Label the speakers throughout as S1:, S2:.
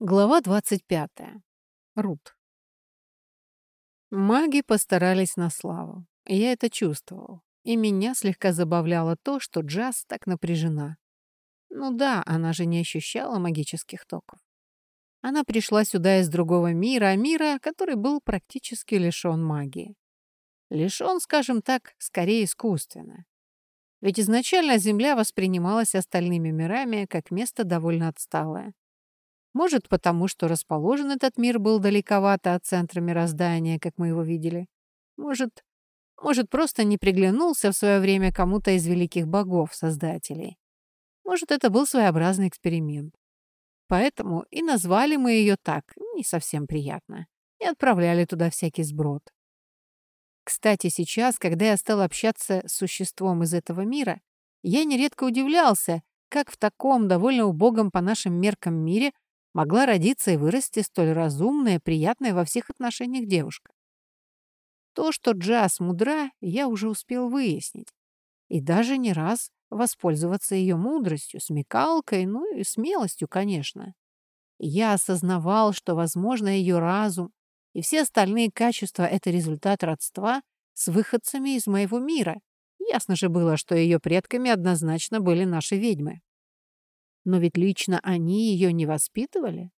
S1: Глава 25. Рут. Маги постарались на славу. Я это чувствовал. И меня слегка забавляло то, что Джаз так напряжена. Ну да, она же не ощущала магических токов. Она пришла сюда из другого мира, мира, который был практически лишен магии. Лишен, скажем так, скорее искусственно. Ведь изначально Земля воспринималась остальными мирами как место довольно отсталое. Может, потому что расположен этот мир был далековато от центра мироздания, как мы его видели. Может, может, просто не приглянулся в свое время кому-то из великих богов-создателей. Может, это был своеобразный эксперимент. Поэтому и назвали мы ее так, не совсем приятно, и отправляли туда всякий сброд. Кстати, сейчас, когда я стал общаться с существом из этого мира, я нередко удивлялся, как в таком довольно убогом по нашим меркам мире могла родиться и вырасти столь разумная, приятная во всех отношениях девушка. То, что Джаз мудра, я уже успел выяснить. И даже не раз воспользоваться ее мудростью, смекалкой, ну и смелостью, конечно. Я осознавал, что, возможно, ее разум и все остальные качества — это результат родства с выходцами из моего мира. Ясно же было, что ее предками однозначно были наши ведьмы. Но ведь лично они ее не воспитывали.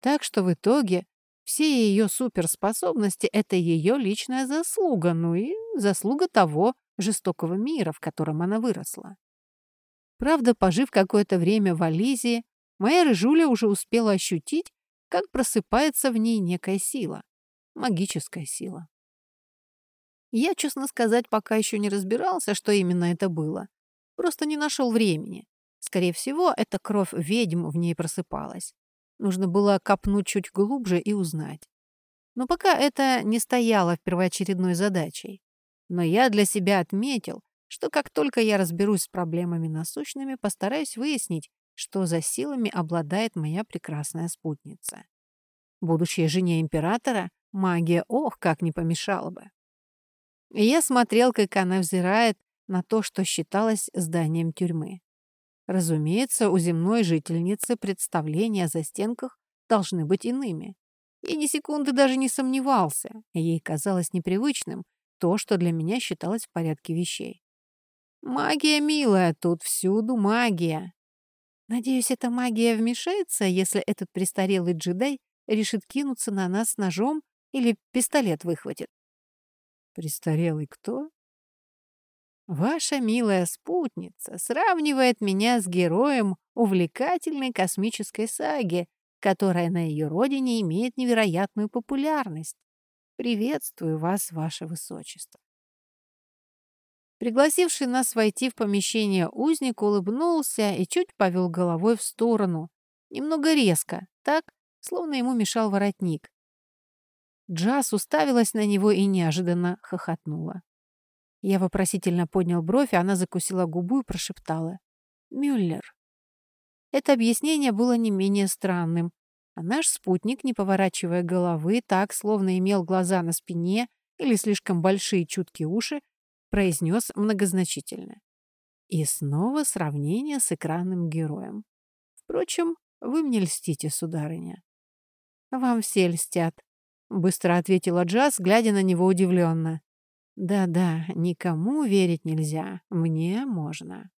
S1: Так что в итоге все ее суперспособности — это ее личная заслуга, ну и заслуга того жестокого мира, в котором она выросла. Правда, пожив какое-то время в Ализии, моя рыжуля уже успела ощутить, как просыпается в ней некая сила, магическая сила. Я, честно сказать, пока еще не разбирался, что именно это было. Просто не нашел времени. Скорее всего, эта кровь ведьм в ней просыпалась. Нужно было копнуть чуть глубже и узнать. Но пока это не стояло в первоочередной задачей. Но я для себя отметил, что как только я разберусь с проблемами насущными, постараюсь выяснить, что за силами обладает моя прекрасная спутница. Будущей жене императора магия, ох, как не помешала бы. И я смотрел, как она взирает на то, что считалось зданием тюрьмы. Разумеется, у земной жительницы представления о застенках должны быть иными. Я ни секунды даже не сомневался. Ей казалось непривычным то, что для меня считалось в порядке вещей. «Магия, милая, тут всюду магия!» Надеюсь, эта магия вмешается, если этот престарелый джедай решит кинуться на нас ножом или пистолет выхватит. «Престарелый кто?» Ваша милая спутница сравнивает меня с героем увлекательной космической саги, которая на ее родине имеет невероятную популярность. Приветствую вас, ваше высочество. Пригласивший нас войти в помещение узник улыбнулся и чуть повел головой в сторону. Немного резко, так, словно ему мешал воротник. Джаз уставилась на него и неожиданно хохотнула. Я вопросительно поднял бровь, и она закусила губу и прошептала. «Мюллер». Это объяснение было не менее странным. А наш спутник, не поворачивая головы, так, словно имел глаза на спине или слишком большие чуткие уши, произнес многозначительно. И снова сравнение с экранным героем. Впрочем, вы мне льстите, сударыня. Вам все льстят, быстро ответила Джаз, глядя на него удивленно. Да-да, никому верить нельзя, мне можно.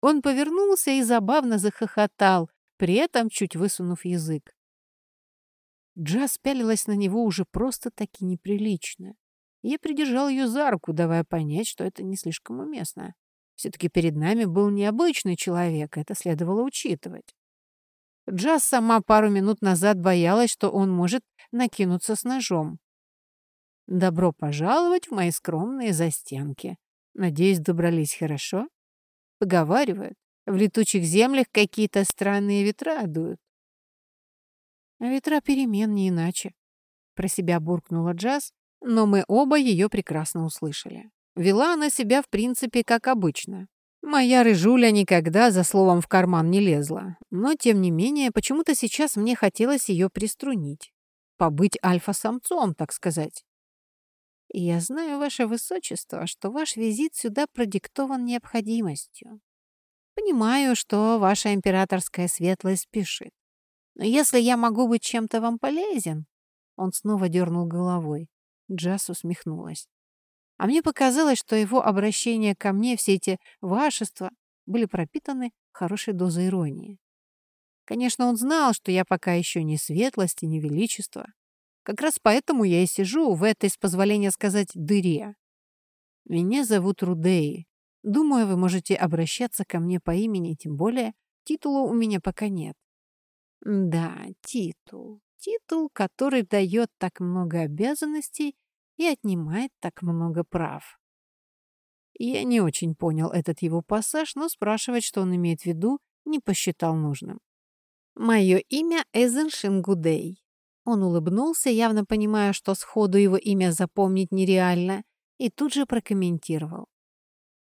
S1: Он повернулся и забавно захохотал, при этом чуть высунув язык. Джаз пялилась на него уже просто-таки неприлично. Я придержал ее за руку, давая понять, что это не слишком уместно. Все-таки перед нами был необычный человек, это следовало учитывать. Джаз сама пару минут назад боялась, что он может накинуться с ножом. Добро пожаловать в мои скромные застенки. Надеюсь, добрались хорошо? Поговаривают, в летучих землях какие-то странные ветра дуют. А ветра перемен не иначе. Про себя буркнула Джаз, но мы оба ее прекрасно услышали. Вела она себя, в принципе, как обычно. Моя рыжуля никогда за словом в карман не лезла. Но, тем не менее, почему-то сейчас мне хотелось ее приструнить. Побыть альфа-самцом, так сказать. «Я знаю, ваше высочество, что ваш визит сюда продиктован необходимостью. Понимаю, что ваша императорская светлость спешит. Но если я могу быть чем-то вам полезен...» Он снова дернул головой. Джаз усмехнулась. А мне показалось, что его обращение ко мне, все эти вашества, были пропитаны хорошей дозой иронии. Конечно, он знал, что я пока еще не светлость и не величество. Как раз поэтому я и сижу в этой, с позволения сказать, дыре. Меня зовут Рудеи. Думаю, вы можете обращаться ко мне по имени, тем более титула у меня пока нет. Да, титул. Титул, который дает так много обязанностей и отнимает так много прав. Я не очень понял этот его пассаж, но спрашивать, что он имеет в виду, не посчитал нужным. «Мое имя Эзен Шингудей». Он улыбнулся, явно понимая, что сходу его имя запомнить нереально, и тут же прокомментировал.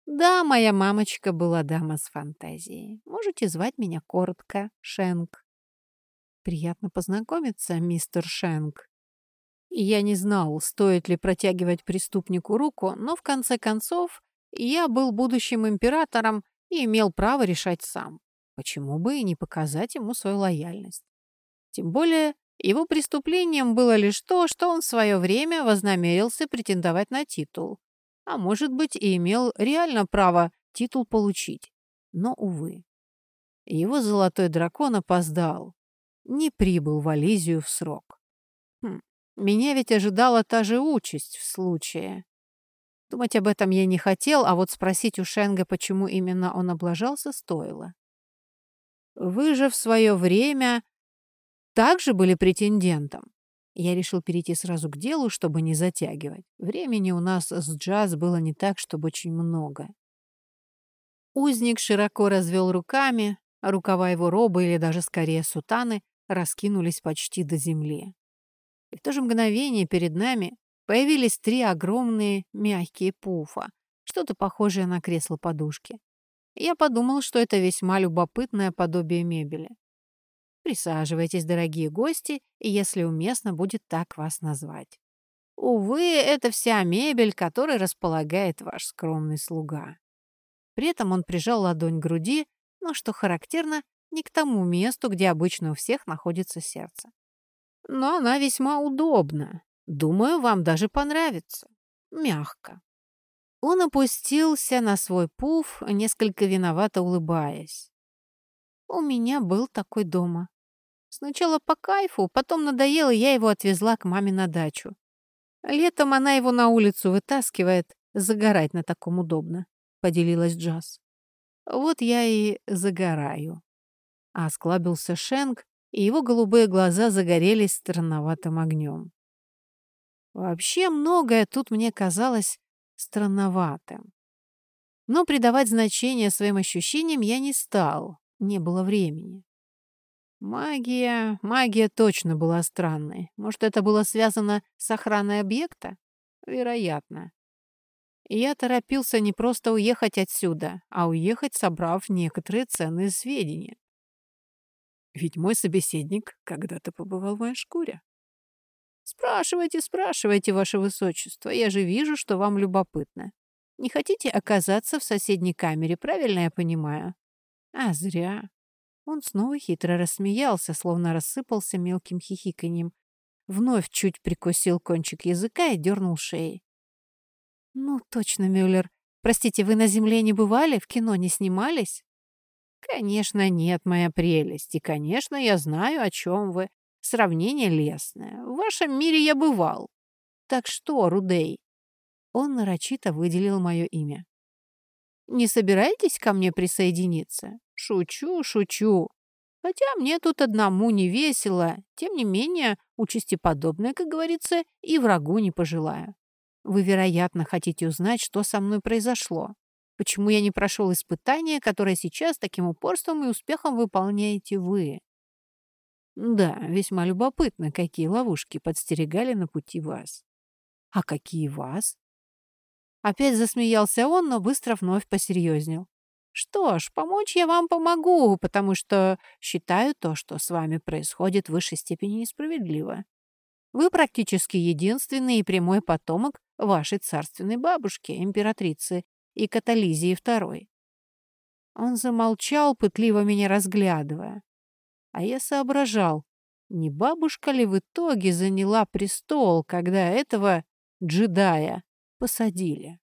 S1: «Да, моя мамочка была дама с фантазией. Можете звать меня коротко Шенк». «Приятно познакомиться, мистер Шенк». Я не знал, стоит ли протягивать преступнику руку, но в конце концов я был будущим императором и имел право решать сам. Почему бы и не показать ему свою лояльность? Тем более, его преступлением было лишь то, что он в свое время вознамерился претендовать на титул. А может быть, и имел реально право титул получить. Но, увы. Его золотой дракон опоздал. Не прибыл в Ализию в срок. Хм, меня ведь ожидала та же участь в случае. Думать об этом я не хотел, а вот спросить у Шенга, почему именно он облажался, стоило. Вы же в свое время также были претендентом. Я решил перейти сразу к делу, чтобы не затягивать. Времени у нас с джаз было не так, чтобы очень много. Узник широко развел руками, рукава его робы или даже скорее сутаны раскинулись почти до земли. И в то же мгновение перед нами появились три огромные мягкие пуфа, что-то похожее на кресло-подушки. Я подумал, что это весьма любопытное подобие мебели. Присаживайтесь, дорогие гости, если уместно будет так вас назвать. Увы, это вся мебель, которой располагает ваш скромный слуга. При этом он прижал ладонь к груди, но, что характерно, не к тому месту, где обычно у всех находится сердце. Но она весьма удобна. Думаю, вам даже понравится. Мягко. Он опустился на свой пуф, несколько виновато улыбаясь. У меня был такой дома. Сначала по кайфу, потом надоело, я его отвезла к маме на дачу. Летом она его на улицу вытаскивает, загорать на таком удобно, поделилась Джаз. Вот я и загораю. А склабился Шенк, и его голубые глаза загорелись странноватым огнем. Вообще многое тут мне казалось странноватым. Но придавать значение своим ощущениям я не стал, не было времени. Магия... Магия точно была странной. Может, это было связано с охраной объекта? Вероятно. я торопился не просто уехать отсюда, а уехать, собрав некоторые ценные сведения. Ведь мой собеседник когда-то побывал в моей шкуре. «Спрашивайте, спрашивайте, ваше высочество. Я же вижу, что вам любопытно. Не хотите оказаться в соседней камере, правильно я понимаю?» «А зря». Он снова хитро рассмеялся, словно рассыпался мелким хихиканьем. Вновь чуть прикусил кончик языка и дернул шеей. «Ну, точно, Мюллер. Простите, вы на земле не бывали? В кино не снимались?» «Конечно нет, моя прелесть. И, конечно, я знаю, о чем вы. Сравнение лесное. В вашем мире я бывал. Так что, Рудей?» Он нарочито выделил мое имя. «Не собираетесь ко мне присоединиться? Шучу, шучу. Хотя мне тут одному не весело. Тем не менее, участи подобное, как говорится, и врагу не пожелаю. Вы, вероятно, хотите узнать, что со мной произошло. Почему я не прошел испытание, которое сейчас таким упорством и успехом выполняете вы? Да, весьма любопытно, какие ловушки подстерегали на пути вас. А какие вас? Опять засмеялся он, но быстро вновь посерьезнел. Что ж, помочь я вам помогу, потому что считаю то, что с вами происходит в высшей степени несправедливо. Вы практически единственный и прямой потомок вашей царственной бабушки, императрицы и Катализии II. Он замолчал, пытливо меня разглядывая. А я соображал, Не бабушка ли в итоге заняла престол, когда этого джедая посадили?